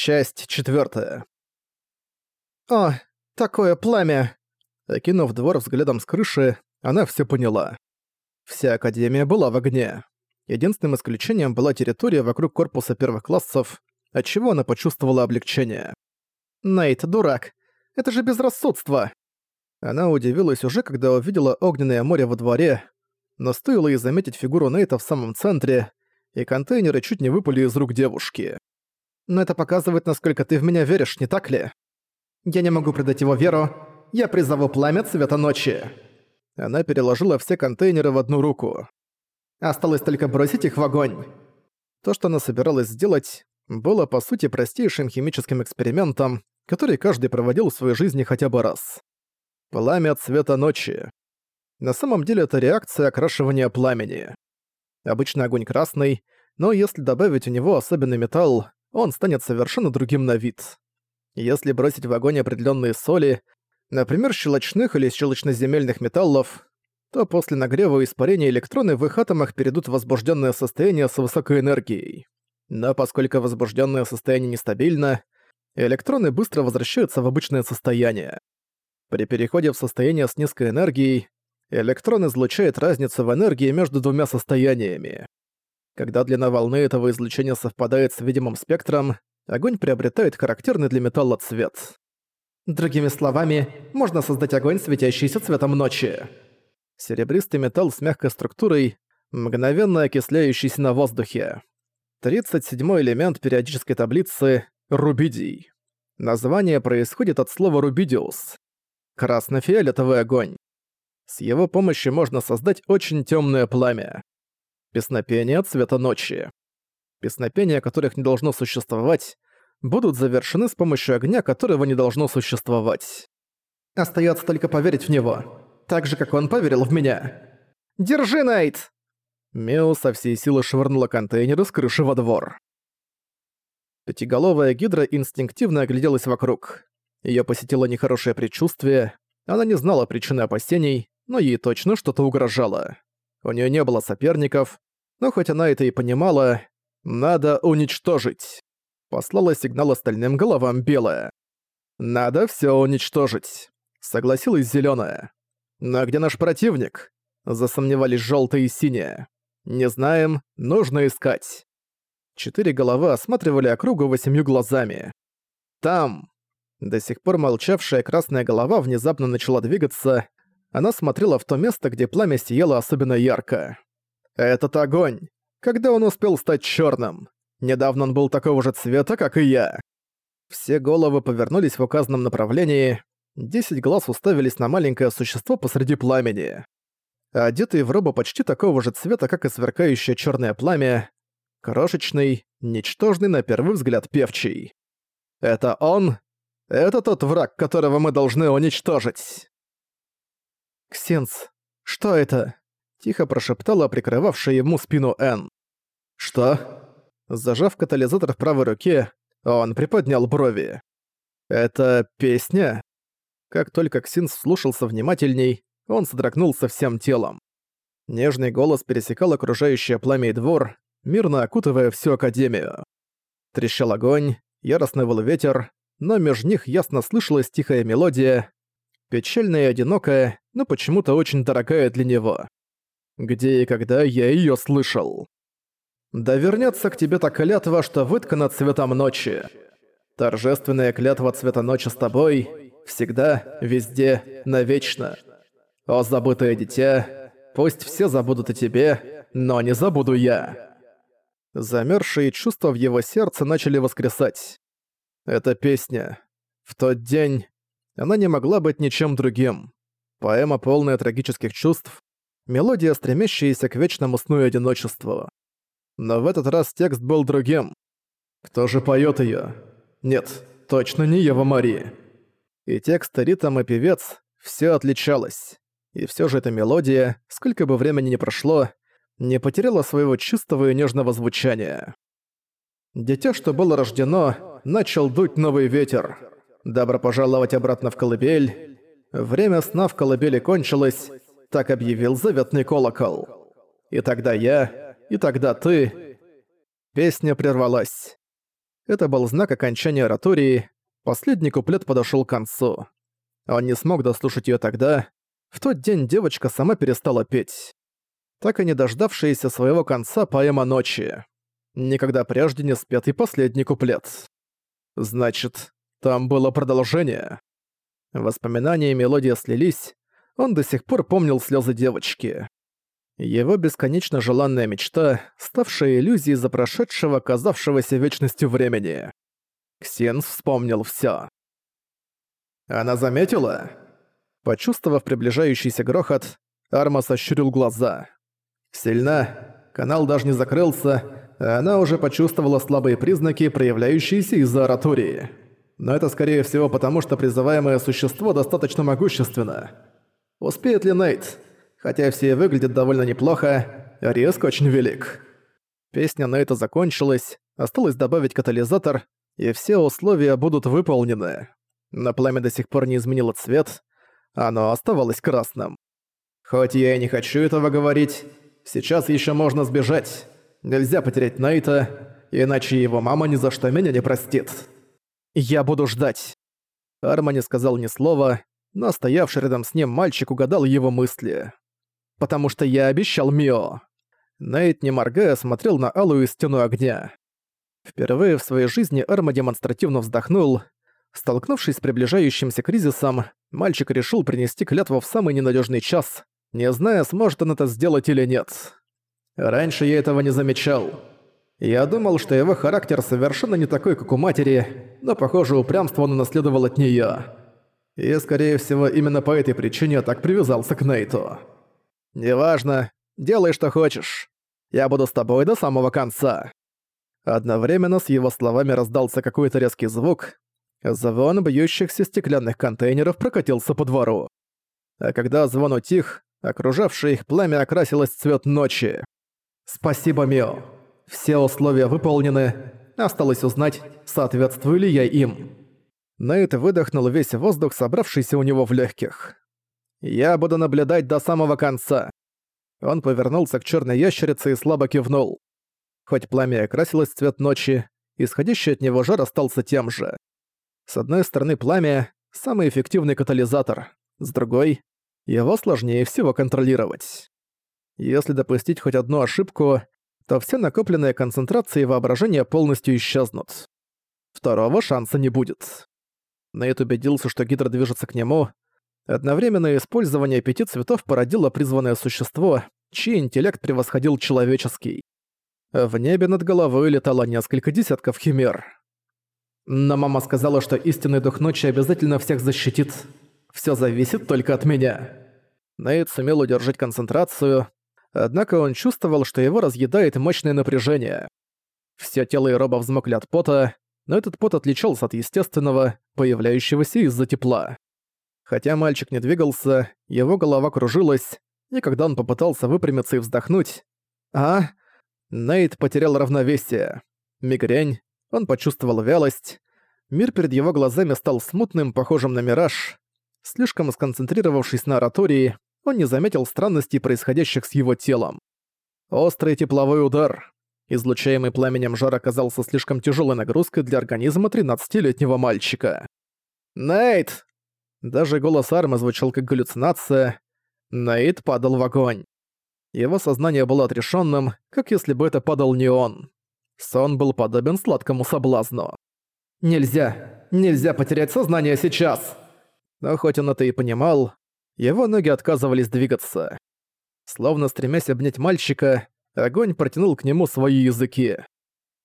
Часть четвертая. «О, такое пламя!» Окинув двор взглядом с крыши, она все поняла. Вся Академия была в огне. Единственным исключением была территория вокруг корпуса первых классов, отчего она почувствовала облегчение. «Нейт, дурак! Это же безрассудство!» Она удивилась уже, когда увидела огненное море во дворе, но стоило ей заметить фигуру Нейта в самом центре, и контейнеры чуть не выпали из рук девушки. «Но это показывает, насколько ты в меня веришь, не так ли? Я не могу предать его веру. Я призову пламя цвета ночи». Она переложила все контейнеры в одну руку. Осталось только бросить их в огонь. То, что она собиралась сделать, было по сути простейшим химическим экспериментом, который каждый проводил в своей жизни хотя бы раз. Пламя цвета ночи. На самом деле это реакция окрашивания пламени. Обычно огонь красный, но если добавить у него особенный металл, он станет совершенно другим на вид. Если бросить в огонь определенные соли, например, щелочных или щелочноземельных металлов, то после нагрева и испарения электроны в их атомах перейдут в возбужденное состояние с высокой энергией. Но поскольку возбужденное состояние нестабильно, электроны быстро возвращаются в обычное состояние. При переходе в состояние с низкой энергией, электрон излучает разницу в энергии между двумя состояниями. Когда длина волны этого излучения совпадает с видимым спектром, огонь приобретает характерный для металла цвет. Другими словами, можно создать огонь, светящийся цветом ночи. Серебристый металл с мягкой структурой, мгновенно окисляющийся на воздухе. 37-й элемент периодической таблицы — рубидий. Название происходит от слова «рубидиус» красно-фиолетовый огонь. С его помощью можно создать очень темное пламя. Песнопения цвета ночи. Песнопения, которых не должно существовать, будут завершены с помощью огня, которого не должно существовать. Остается только поверить в него, так же, как он поверил в меня. «Держи, Найт!» Мео со всей силы швырнула контейнеры с крыши во двор. Пятиголовая гидра инстинктивно огляделась вокруг. Её посетило нехорошее предчувствие. Она не знала причины опасений, но ей точно что-то угрожало. У неё не было соперников, но хоть она это и понимала, надо уничтожить. Послала сигнал остальным головам белая. Надо всё уничтожить. Согласилась зелёная. Но где наш противник? Засомневались жёлтые и синие. Не знаем, нужно искать. Четыре головы осматривали округу восемью глазами. Там, до сих пор молчавшая красная голова внезапно начала двигаться. Она смотрела в то место, где пламя сияло особенно ярко. «Этот огонь! Когда он успел стать черным? Недавно он был такого же цвета, как и я!» Все головы повернулись в указанном направлении. Десять глаз уставились на маленькое существо посреди пламени. Одетый в робу почти такого же цвета, как и сверкающее черное пламя, крошечный, ничтожный на первый взгляд певчий. Это он, это тот враг, которого мы должны уничтожить. «Ксенс, что это?» — тихо прошептала прикрывавшая ему спину Энн. «Что?» Зажав катализатор в правой руке, он приподнял брови. «Это песня?» Как только Ксинс слушался внимательней, он содрогнулся всем телом. Нежный голос пересекал окружающее пламя и двор, мирно окутывая всю Академию. Трещал огонь, яростный выл ветер, но между них ясно слышалась тихая мелодия, печальная и одинокая, но почему-то очень дорогая для него. Где и когда я её слышал? «Да вернётся к тебе та клятва, что выткана цветом ночи. Торжественная клятва цвета ночи с тобой, всегда, везде, навечно. О, забытое дитя, пусть все забудут о тебе, но не забуду я». Замерзшие чувства в его сердце начали воскресать. Эта песня. В тот день она не могла быть ничем другим. Поэма, полная трагических чувств, мелодия, стремящаяся к вечному сну и одиночеству. Но в этот раз текст был другим. Кто же поет ее? Нет, точно не Ева Мария. И текст, ритм и певец — все отличалось. И все же эта мелодия, сколько бы времени ни прошло, не потеряла своего чистого и нежного звучания. Дитя, что было рождено, начал дуть новый ветер. Добро пожаловать обратно в колыбель. Время сна в колыбели кончилось, так объявил заветный колокол. И тогда я, и тогда ты... Песня прервалась. Это был знак окончания оратории, последний куплет подошёл к концу. Он не смог дослушать её тогда. В тот день девочка сама перестала петь. Так и не дождавшаяся своего конца поэма ночи. Никогда прежде не спетый последний куплет. Значит, там было продолжение. Воспоминания и мелодия слились, он до сих пор помнил слезы девочки. Его бесконечно желанная мечта, ставшая иллюзией за прошедшего, казавшегося вечностью времени. Ксенс вспомнил всё. «Она заметила?» Почувствовав приближающийся грохот, Армас ощурил глаза. «Сильна. Канал даже не закрылся, а она уже почувствовала слабые признаки, проявляющиеся из-за оратории. Но это скорее всего потому, что призываемое существо достаточно могущественно. Успеет ли Нейт? Хотя все выглядят довольно неплохо, риск очень велик. Песня это закончилась, осталось добавить катализатор, и все условия будут выполнены. Но пламя до сих пор не изменило цвет, оно оставалось красным. Хоть я и не хочу этого говорить, сейчас еще можно сбежать. Нельзя потерять Нейта, иначе его мама ни за что меня не простит. Я буду ждать. Арма не сказал ни слова, но стоявший рядом с ним мальчик угадал его мысли потому что я обещал Мио». Нейт, не моргая, смотрел на алую стену огня. Впервые в своей жизни Арма демонстративно вздохнул. Столкнувшись с приближающимся кризисом, мальчик решил принести клятву в самый ненадежный час, не зная, сможет он это сделать или нет. Раньше я этого не замечал. Я думал, что его характер совершенно не такой, как у матери, но, похоже, упрямство он унаследовал от неё. И, скорее всего, именно по этой причине я так привязался к Нейту. «Неважно. Делай, что хочешь. Я буду с тобой до самого конца». Одновременно с его словами раздался какой-то резкий звук. Звон бьющихся стеклянных контейнеров прокатился по двору. А когда звон утих, окружавшее их пламя окрасилось в цвет ночи. «Спасибо, Мио. Все условия выполнены. Осталось узнать, соответствую ли я им». Нейт выдохнул весь воздух, собравшийся у него в легких. Я буду наблюдать до самого конца». Он повернулся к черной ящерице и слабо кивнул. Хоть пламя окрасилось в цвет ночи, исходящий от него жар остался тем же. С одной стороны пламя — самый эффективный катализатор, с другой — его сложнее всего контролировать. Если допустить хоть одну ошибку, то все накопленные концентрации воображения полностью исчезнут. Второго шанса не будет. Нейт убедился, что Гидра движется к нему, Одновременное использование пяти цветов породило призванное существо, чей интеллект превосходил человеческий. В небе над головой летало несколько десятков химер. Но мама сказала, что истинный дух ночи обязательно всех защитит. Всё зависит только от меня. Нейт сумел удержать концентрацию, однако он чувствовал, что его разъедает мощное напряжение. Всё тело Ироба взмокли от пота, но этот пот отличался от естественного, появляющегося из-за тепла. Хотя мальчик не двигался, его голова кружилась, и когда он попытался выпрямиться и вздохнуть... А? Нейт потерял равновесие. Мигрень. Он почувствовал вялость. Мир перед его глазами стал смутным, похожим на мираж. Слишком сконцентрировавшись на оратории, он не заметил странностей, происходящих с его телом. Острый тепловой удар. Излучаемый пламенем жар оказался слишком тяжелой нагрузкой для организма 13-летнего мальчика. «Нейт!» Даже голос Арма звучал как галлюцинация. Наид падал в огонь. Его сознание было отрешенным, как если бы это падал не он. Сон был подобен сладкому соблазну. «Нельзя! Нельзя потерять сознание сейчас!» Но хоть он это и понимал, его ноги отказывались двигаться. Словно стремясь обнять мальчика, огонь протянул к нему свои языки.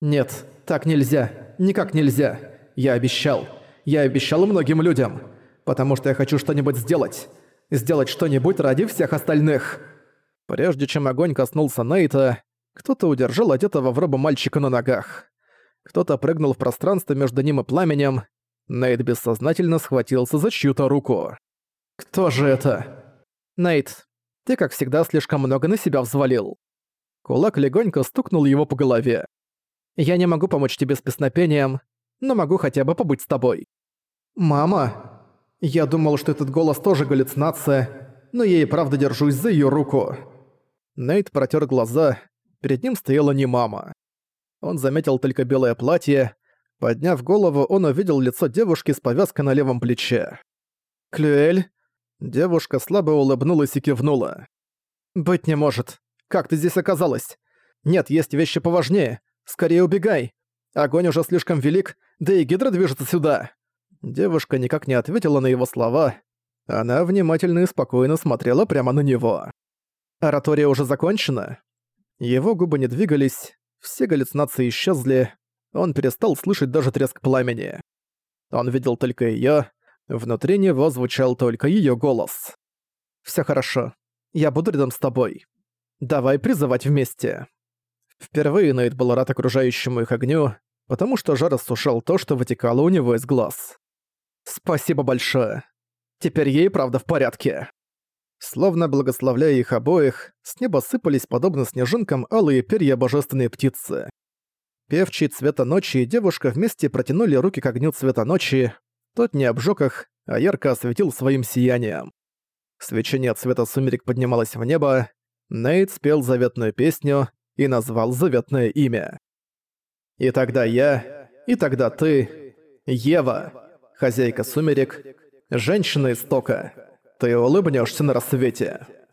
«Нет, так нельзя. Никак нельзя. Я обещал. Я обещал многим людям потому что я хочу что-нибудь сделать. Сделать что-нибудь ради всех остальных». Прежде чем огонь коснулся Нейта, кто-то удержал одетого в робу мальчика на ногах. Кто-то прыгнул в пространство между ним и пламенем. Нейт бессознательно схватился за чью-то руку. «Кто же это?» «Нейт, ты, как всегда, слишком много на себя взвалил». Кулак легонько стукнул его по голове. «Я не могу помочь тебе с песнопением, но могу хотя бы побыть с тобой». «Мама!» Я думал, что этот голос тоже галлюцинация, но я и правда держусь за её руку. Нейт протер глаза, перед ним стояла не мама. Он заметил только белое платье, Подняв голову, он увидел лицо девушки с повязкой на левом плече. «Клюэль?» Девушка слабо улыбнулась и кивнула. «Быть не может. Как ты здесь оказалась? Нет, есть вещи поважнее. Скорее убегай. Огонь уже слишком велик, да и Гидра движется сюда». Девушка никак не ответила на его слова. Она внимательно и спокойно смотрела прямо на него. Оратория уже закончена. Его губы не двигались, все галлюцинации исчезли, он перестал слышать даже треск пламени. Он видел только её, внутри него звучал только её голос. «Всё хорошо. Я буду рядом с тобой. Давай призывать вместе». Впервые Нейт был рад окружающему их огню, потому что жар осушал то, что вытекало у него из глаз. «Спасибо большое. Теперь ей правда в порядке». Словно благословляя их обоих, с неба сыпались, подобно снежинкам, алые перья божественной птицы. Певчий цвета ночи и девушка вместе протянули руки к огню цвета ночи. Тот не обжёг их, а ярко осветил своим сиянием. Свечение цвета сумерек поднималось в небо. Нейт спел заветную песню и назвал заветное имя. «И тогда я, и тогда ты, Ева, хозяйка сумерек, женщина истока, ты улыбнешься на рассвете».